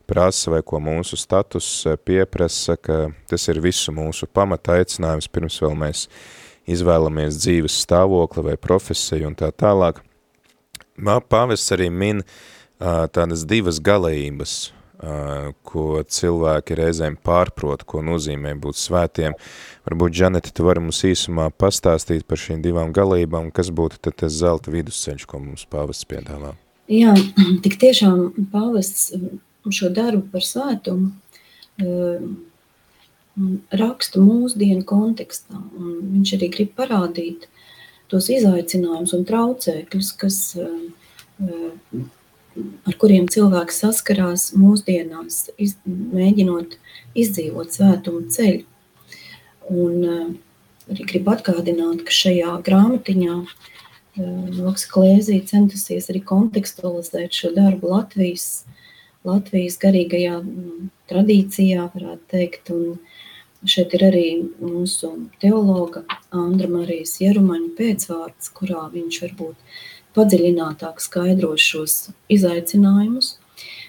prasa vai ko mūsu status pieprasa, ka tas ir visu mūsu pamata aicinājums, pirms vēl mēs izvēlamies dzīves stāvokli vai profesiju un tā tālāk. Pāvests arī min tādas divas galējības, ko cilvēki reizēm pārprot, ko nozīmē būt svētiem. Varbūt, Žanete, tu vari mums īsumā pastāstīt par šīm divām galībām, kas būtu tad tas zelta vidusceļš, ko mums pāvests piedāvā? Jā, tik tiešām pāvests šo darbu par svētumu raksta mūsdienu kontekstā, viņš arī grib parādīt, tos izaicinājumus un traucēkļus, kas, eh, ar kuriem cilvēks saskarās mūsdienās, iz, mēģinot izdzīvot svētumu ceļu. Un arī gribu atgādināt, ka šajā grāmatiņā Loks Klēzī centusies arī kontekstualizēt šo darbu Latvijas, Latvijas garīgajā mm, tradīcijā, varētu teikt, un Šeit ir arī mūsu teologa Andra Marijas Jerumaņa pēcvārds, kurā viņš varbūt padziļinātāk skaidros šos izaicinājumus.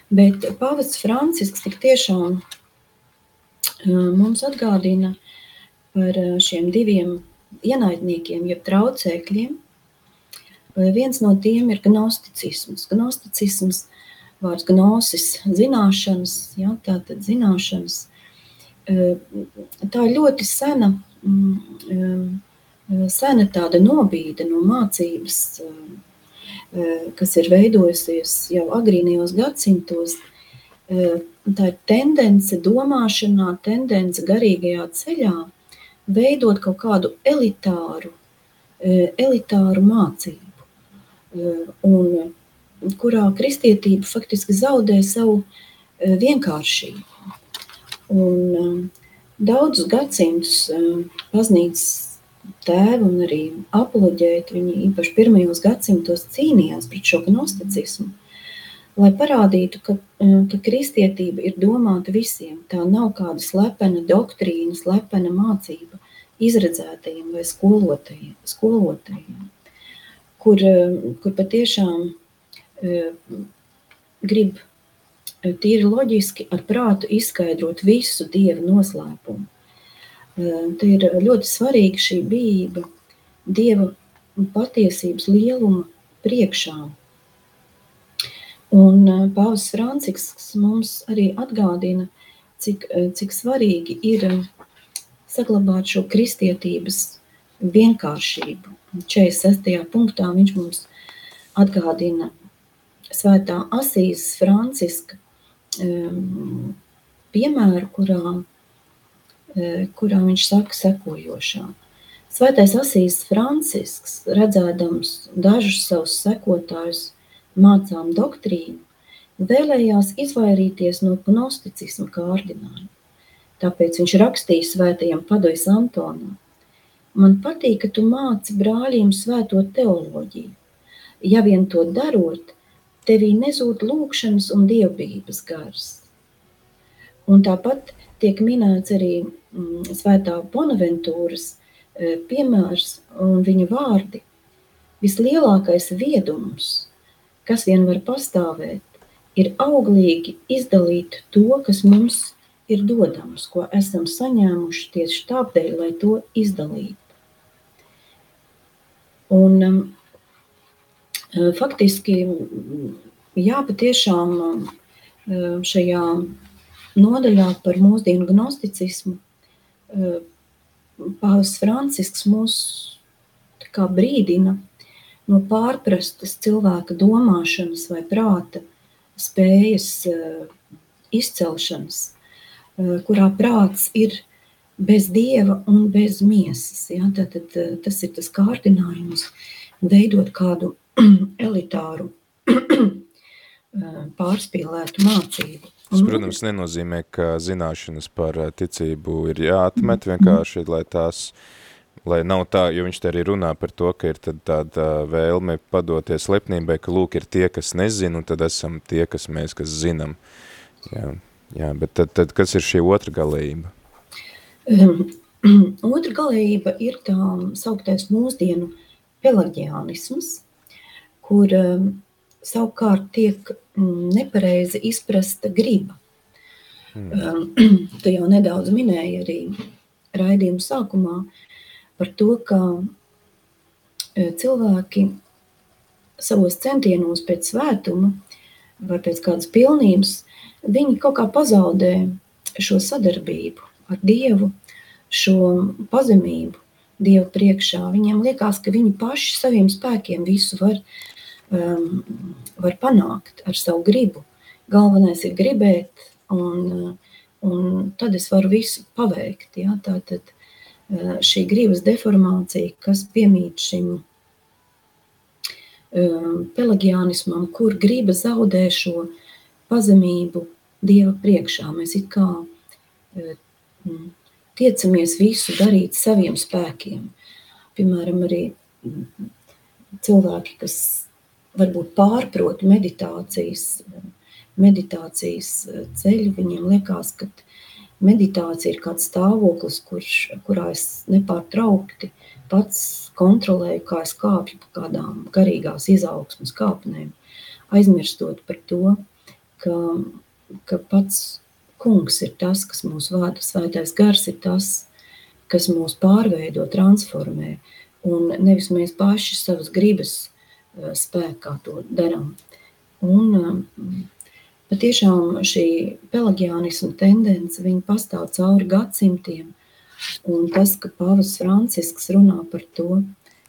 Bet Pāvests Francisks tik tiešām mums atgādina par šiem diviem ienaidniekiem, jeb traucēkļiem. Viens no tiem ir gnosticisms. Gnosticisms, vārds gnosis, zināšanas, ja, tātad zināšanas – tā ļoti sena, mm, sena tāda nobīde no mācības, kas ir veidojusies jau agrīnijos gadsimtos. Tā ir tendence domāšanā, tendence garīgajā ceļā veidot kaut kādu elitāru, elitāru mācību, un kurā kristietība faktiski zaudē savu vienkāršību. Un um, daudzus gadsimtus um, baznīcas tēvi un arī apoloģēti, viņi īpaši pirmajos gadsimtos cīnījās pret šo gnosticismu, lai parādītu, ka, ka kristietība ir domāta visiem. Tā nav kāda slepena doktrīna, slepena mācība izredzētajiem vai skolotajiem, skolotajiem kur, kur patiešām grib tīri loģiski ar prātu izskaidrot visu dievu noslēpumu. Te ir ļoti svarīga šī bijība dieva patiesības lieluma priekšā. Un Pāvils Francisks mums arī atgādina, cik, cik svarīgi ir saglabāt šo kristietības vienkāršību. 46. punktā viņš mums atgādina svētā Asīzes Franciska um, piemēru, kurā, uh, kurā viņš saka sekojošā. Svētais Asīs Francisks, redzēdams dažus savus sekotājus mācām doktrīnu, vēlējās izvairīties no gnosticisma kārdinājuma. Tāpēc viņš rakstīja svētajam padojas Antonam. Man patīk, ka tu māci brāļiem svēto teoloģiju. Ja vien to darot, tevī nezūd lūkšanas un dievbijības gars. Un tāpat tiek minēts arī mm, svētā Bonaventūras e, piemērs un viņa vārdi. Vislielākais viedums, kas vien var pastāvēt, ir auglīgi izdalīt to, kas mums ir dodams, ko esam saņēmuši tieši tāpēc, lai to izdalītu. Un, um, faktiski, jā, patiešām um, šajā nodaļā par mūsdienu gnosticismu um, Pāvis Francisks mūs brīdina no pārprastas cilvēka domāšanas vai prāta spējas uh, izcelšanas, uh, kurā prāts ir bez dieva un bez miesas. Ja? Tad, tad, uh, tas ir tas kārdinājums veidot kādu elitāru pārspīlētu mācību. Tas, protams, nenozīmē, ka zināšanas par ticību ir jāatmet vienkārši, lai tās, lai nav tā, jo viņš te arī runā par to, ka ir tad tāda vēlme padoties lepnībai, ka lūk ir tie, kas nezina, un tad esam tie, kas mēs, kas zinam. Jā, jā bet tad, tad kas ir šī otra galējība? Um, otra galējība ir tā sauktais mūsdienu pelagiānisms, kur um, savukārt tiek mm, nepareizi izprasta griba. Mm. Tu jau nedaudz minēji arī raidījuma sākumā par to, ka e, cilvēki savos centienos pēc svētuma vai pēc kādas pilnības, viņi kaut kā pazaudē šo sadarbību ar Dievu, šo pazemību Dievu priekšā. Viņiem liekas, ka viņi paši saviem spēkiem visu var um, var panākt ar savu gribu. Galvenais ir gribēt, un, un tad es varu visu paveikt. Ja? Tātad uh, šī gribas deformācija, kas piemīt šim um, pelagianismam, kur griba zaudē šo pazemību Dieva priekšā. Mēs it kā uh, tiecamies visu darīt saviem spēkiem. Piemēram, arī cilvēki, kas varbūt pārprot meditācijas, meditācijas ceļu. Viņiem liekas, ka meditācija ir kāds stāvoklis, kurš, kurā es nepārtraukti pats kontrolēju, kā es kāpju pa kādām garīgās izaugsmas kāpnēm, aizmirstot par to, ka, ka pats kungs ir tas, kas mūs vada, svētais gars ir tas, kas mūs pārveido, transformē, un nevis mēs paši savas gribas Eh, spēkā to darām. Un eh, patiešām šī pelagiānisma tendence, viņa pastāv cauri gadsimtiem, un tas, ka Pāvils Francisks runā par to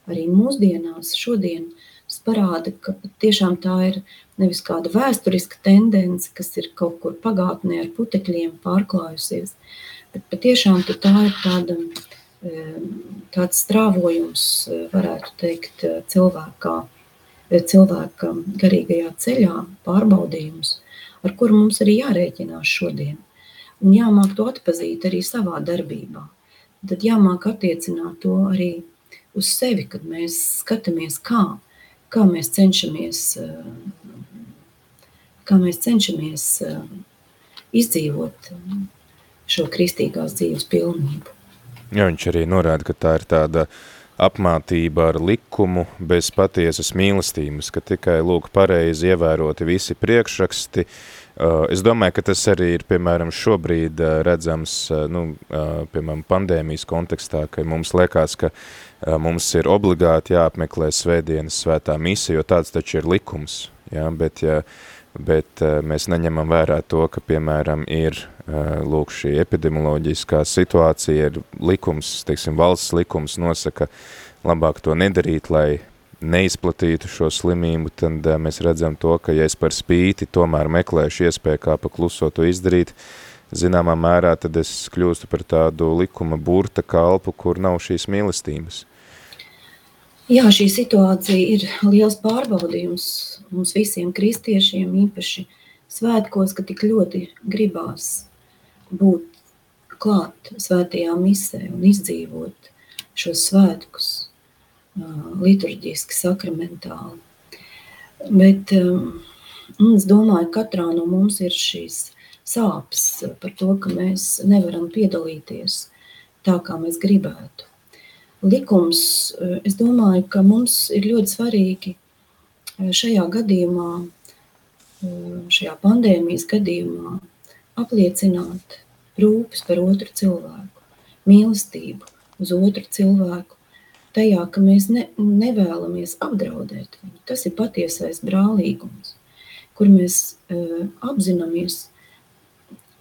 arī mūsdienās, šodien, tas parāda, ka tiešām tā ir nevis kāda vēsturiska tendence, kas ir kaut kur pagātnē ar putekļiem pārklājusies, bet patiešām tā ir tāda, eh, tāds strāvojums, varētu teikt, cilvēkā, cilvēka garīgajā ceļā pārbaudījumus, ar kuru mums arī jārēķinās šodien. Un jāmāk to atpazīt arī savā darbībā. Tad jāmāk attiecināt to arī uz sevi, kad mēs skatāmies, kā, kā mēs cenšamies, kā mēs cenšamies izdzīvot šo kristīgās dzīves pilnību. Jā, viņš arī norāda, ka tā ir tāda apmātība ar likumu bez patiesas mīlestības, ka tikai lūk pareizi ievēroti visi priekšraksti. Uh, es domāju, ka tas arī ir, piemēram, šobrīd uh, redzams, uh, nu, piemēram, pandēmijas kontekstā, ka mums liekas, ka mums ir obligāti jāapmeklē svētdienas svētā misija, jo tāds taču ir likums, ja? bet, ja, bet mēs neņemam vērā to, ka, piemēram, ir lūk šī epidemioloģiskā situācija, ir likums, teiksim, valsts likums nosaka labāk to nedarīt, lai neizplatītu šo slimību, tad mēs redzam to, ka ja es par spīti tomēr meklēšu iespēju kā pa kluso to izdarīt, zināmā mērā tad es kļūstu par tādu likuma burta kalpu, kur nav šīs mīlestības. Jā, šī situācija ir liels pārbaudījums mums visiem kristiešiem, īpaši svētkos, ka tik ļoti gribās būt klāt svētajā misē un izdzīvot šos svētkus liturģiski, sakramentāli. Bet es domāju, ka katrā no mums ir šīs sāpes par to, ka mēs nevaram piedalīties tā, kā mēs gribētu. Likums, es domāju, ka mums ir ļoti svarīgi šajā gadījumā, šajā pandēmijas gadījumā, apliecināt rūpes par otru cilvēku, mīlestību uz otru cilvēku, tajā, ka mēs ne, nevēlamies apdraudēt viņu. Tas ir patiesais brālīgums, kur mēs uh, apzināmies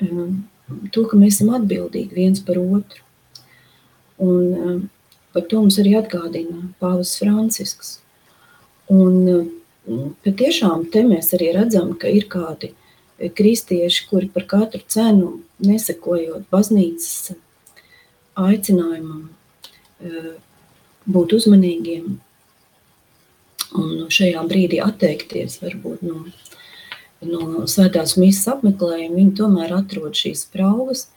uh, to, ka mēs esam atbildīgi viens par otru. Un uh, par to mums arī atgādina Pāvils Francisks. Un uh, patiešām te mēs arī redzam, ka ir kādi kristieši, kuri par katru cenu nesekojot baznīcas aicinājumam, uh, būt uzmanīgiem un šajā brīdī atteikties varbūt no, no svētās misijas apmeklējuma, viņi tomēr atrod šīs praugas.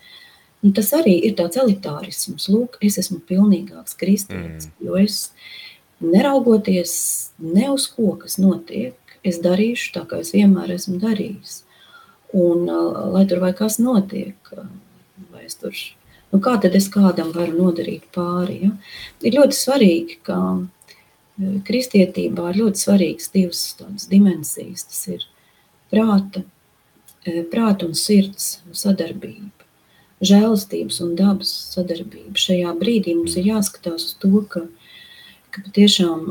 Un tas arī ir tāds elitārisms. Lūk, es esmu pilnīgāks kristietis, mm. jo es neraugoties ne uz ko, kas notiek, es darīšu tā, kā es vienmēr esmu darījis. Un lai tur vai kas notiek, vai es tur Nu, kā tad es kādam varu nodarīt pāri? Ja? Ir ļoti svarīgi, ka e, kristietībā ir ļoti svarīgas divas tādas dimensijas. Tas ir prāta, e, prāta un sirds sadarbība, žēlastības un dabas sadarbība. Šajā brīdī mums ir jāskatās uz to, ka, ka patiešām,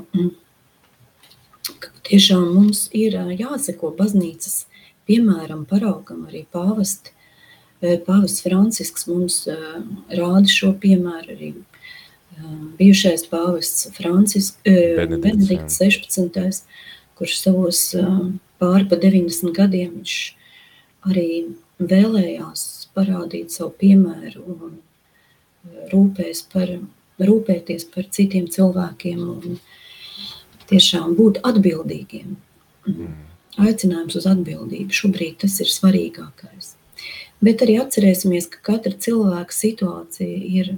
ka patiešām mums ir e, jāseko baznīcas piemēram, paraugam arī pāvesti Pāvests Francisks mums rāda šo piemēru arī bijušais pāvests Francisks, Benedikts 16. kurš savos pāri pa 90 gadiem viņš arī vēlējās parādīt savu piemēru un rūpēs par, rūpēties par citiem cilvēkiem un tiešām būt atbildīgiem. Mm. Aicinājums uz atbildību šobrīd tas ir svarīgākais. Bet arī atcerēsimies, ka katra cilvēka situācija ir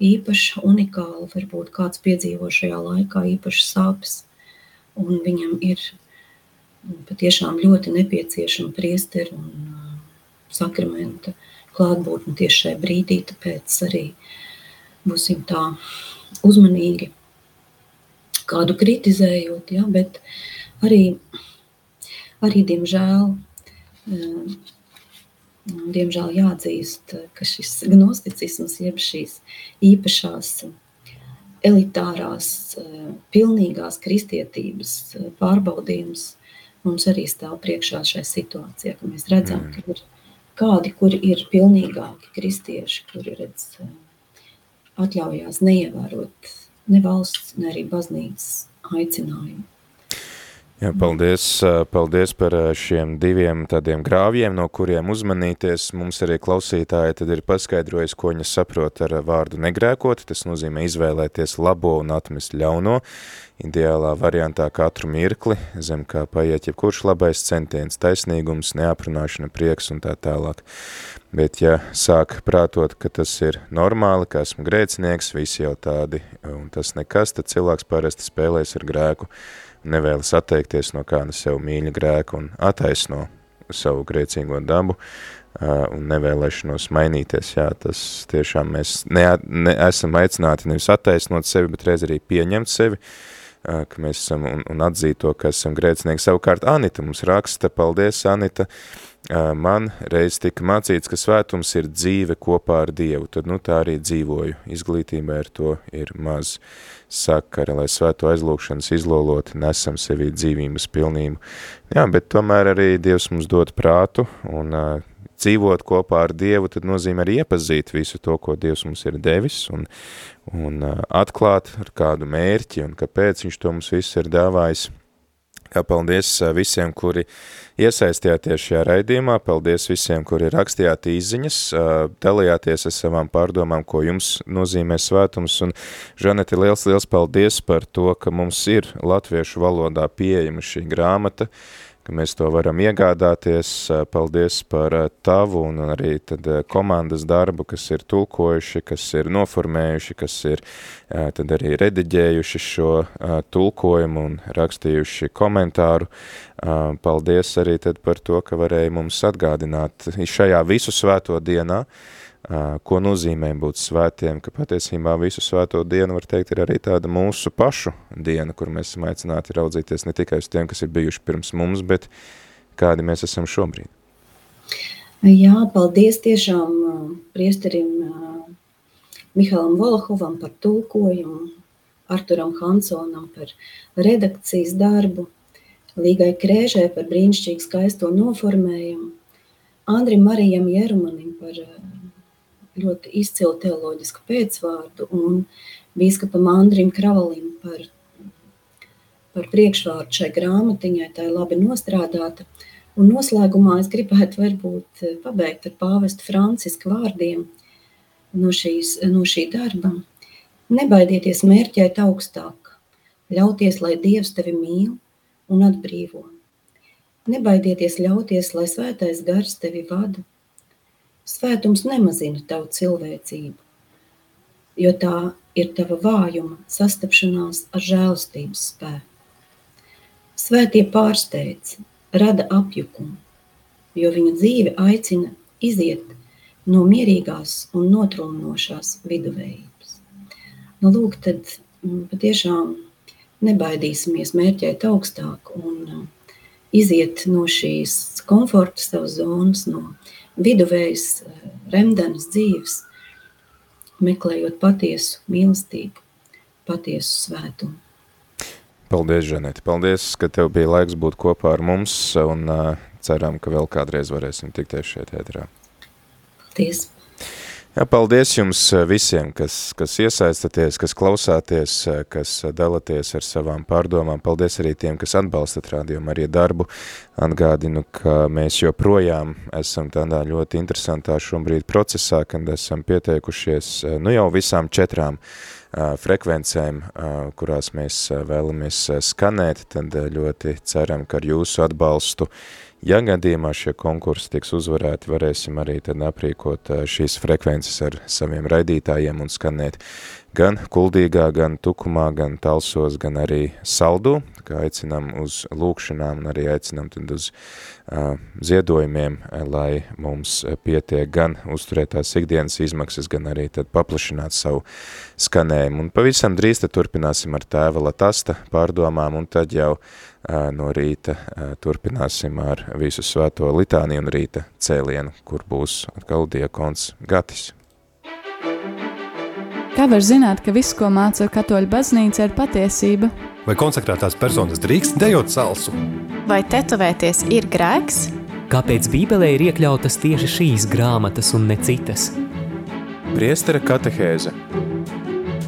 īpaša, unikāla. Varbūt kāds piedzīvo šajā laikā īpašas sāpes, un viņam ir patiešām ļoti nepieciešama priesteru un uh, sakramenta klātbūtne tieši šajā brīdī. Tāpēc arī būsim tā uzmanīgi kādu kritizējot, ja, bet arī, arī diemžēl, uh, diemžēl jāatzīst, ka šis gnosticisms, jeb šīs īpašās elitārās, pilnīgās kristietības pārbaudījums mums arī stāv priekšā šai situācijā, ka mēs redzam, mm. ka ir kādi, kuri ir pilnīgāki kristieši, kuri redz atļaujās neievērot ne valsts, ne arī baznīcas aicinājumu. Jā, paldies, paldies par šiem diviem tādiem grāvjiem, no kuriem uzmanīties. Mums arī klausītāji tad ir paskaidrojis, ko viņa saprot ar vārdu negrēkot. Tas nozīmē izvēlēties labo un atmest ļauno. Ideālā variantā katru mirkli, zem kā paiet jebkurš labais centiens, taisnīgums, neaprunāšana, prieks un tā tālāk. Bet ja sāk prātot, ka tas ir normāli, ka esmu grēcinieks, visi jau tādi, un tas nekas, tad cilvēks parasti spēlēs ar grēku nevēlas atteikties no kāda sev mīļa grēka un attaisno savu grēcīgo dabu uh, un nevēlēšanos mainīties. Jā, tas tiešām mēs ne, ne, esam aicināti nevis attaisnot sevi, bet reiz arī pieņemt sevi, uh, ka mēs esam un, un atzīt to, ka esam grēcinieki. Savukārt Anita mums raksta, paldies Anita, uh, man reiz tika mācīts, ka svētums ir dzīve kopā ar Dievu, tad nu tā arī dzīvoju. Izglītībā ar to ir maz. Sakara, lai svēto aizlūkšanas izloloti nesam sevī dzīvības pilnību. Jā, bet tomēr arī Dievs mums dod prātu un uh, dzīvot kopā ar Dievu, tad nozīmē arī iepazīt visu to, ko Dievs mums ir devis un, un uh, atklāt ar kādu mērķi un kāpēc viņš to mums visu ir dāvājis. Kā paldies visiem, kuri iesaistījāties šajā raidījumā, paldies visiem, kuri rakstījāt īziņas, dalījāties ar savām pārdomām, ko jums nozīmē svētums, un Žaneti, liels, liels paldies par to, ka mums ir latviešu valodā pieejama šī grāmata, ka mēs to varam iegādāties. Paldies par tavu un arī tad komandas darbu, kas ir tulkojuši, kas ir noformējuši, kas ir tad arī rediģējuši šo tulkojumu un rakstījuši komentāru. Paldies arī tad par to, ka varēja mums atgādināt šajā visu svēto dienā, ko nozīmē būt svētiem, ka patiesībā visu svēto dienu, var teikt, ir arī tāda mūsu pašu diena, kur mēs esam aicināti raudzīties ne tikai uz tiem, kas ir bijuši pirms mums, bet kādi mēs esam šobrīd. Jā, paldies tiešām priesterim Mihālam Valahovam par tulkojumu. Arturam Hansonam par redakcijas darbu, Līgai Krēžai par brīnišķīgu skaisto noformējumu, Andrim Marijam Jerumanim par eh, ļoti izcilu teoloģisku pēcvārdu un bīskapam Andrim Kravalim par, par priekšvārdu šai grāmatiņai, tā ir labi nostrādāta. Un noslēgumā es gribētu varbūt eh, pabeigt ar pāvestu Franciska vārdiem no, šīs, no šī darba. Nebaidieties mērķēt augstāk, ļauties, lai Dievs tevi mīl un atbrīvo. Nebaidieties ļauties, lai svētais gars tevi vada. Svētums nemazina tavu cilvēcību, jo tā ir tava vājuma sastapšanās ar žēlastības spēku. Svētie pārsteidz, rada apjukumu, jo viņa dzīve aicina iziet no mierīgās un notrūnošās viduvējības. Nu, lūk, tad mm, patiešām nebaidīsimies mērķēt augstāk un uh, iziet no šīs komforta savas zonas, no viduvējas, uh, remdenas dzīves, meklējot patiesu mīlestību, patiesu svētumu. Paldies, Žanete. Paldies, ka tev bija laiks būt kopā ar mums un uh, ceram, ka vēl kādreiz varēsim tikties šeit ēterā. Paldies! Jā, paldies jums visiem, kas, kas iesaistaties, kas klausāties, kas dalaties ar savām pārdomām. Paldies arī tiem, kas atbalstat rādījumu arī darbu. Atgādinu, ka mēs joprojām esam tādā ļoti interesantā šobrīd procesā, kad esam pieteikušies nu jau visām četrām frekvencēm, kurās mēs vēlamies skanēt, tad ļoti ceram, ka ar jūsu atbalstu Ja gadījumā šie konkursi tiks uzvarēti, varēsim arī tad aprīkot šīs frekvences ar saviem raidītājiem un skanēt gan Kuldīgā, gan Tukumā, gan Talsos, gan arī Saldū, kā aicinam uz lūkšanām un arī aicinam tad uz uh, ziedojumiem, lai mums pietiek gan uzturēt tās ikdienas izmaksas, gan arī tad paplašināt savu skanējumu. Un pavisam drīz tad turpināsim ar tēva Latasta pārdomām un tad jau uh, no rīta turpināsim ar visu svēto litāniju un rīta cēlienu, kur būs atkal diakons Gatis. Kā var zināt, ka viss, ko māca katoļu baznīca, ir patiesība? Vai konsekrētās personas drīkst dejot salsu? Vai tetovēties ir grēks? Kāpēc Bībelē ir iekļautas tieši šīs grāmatas un ne citas? Priestera katehēze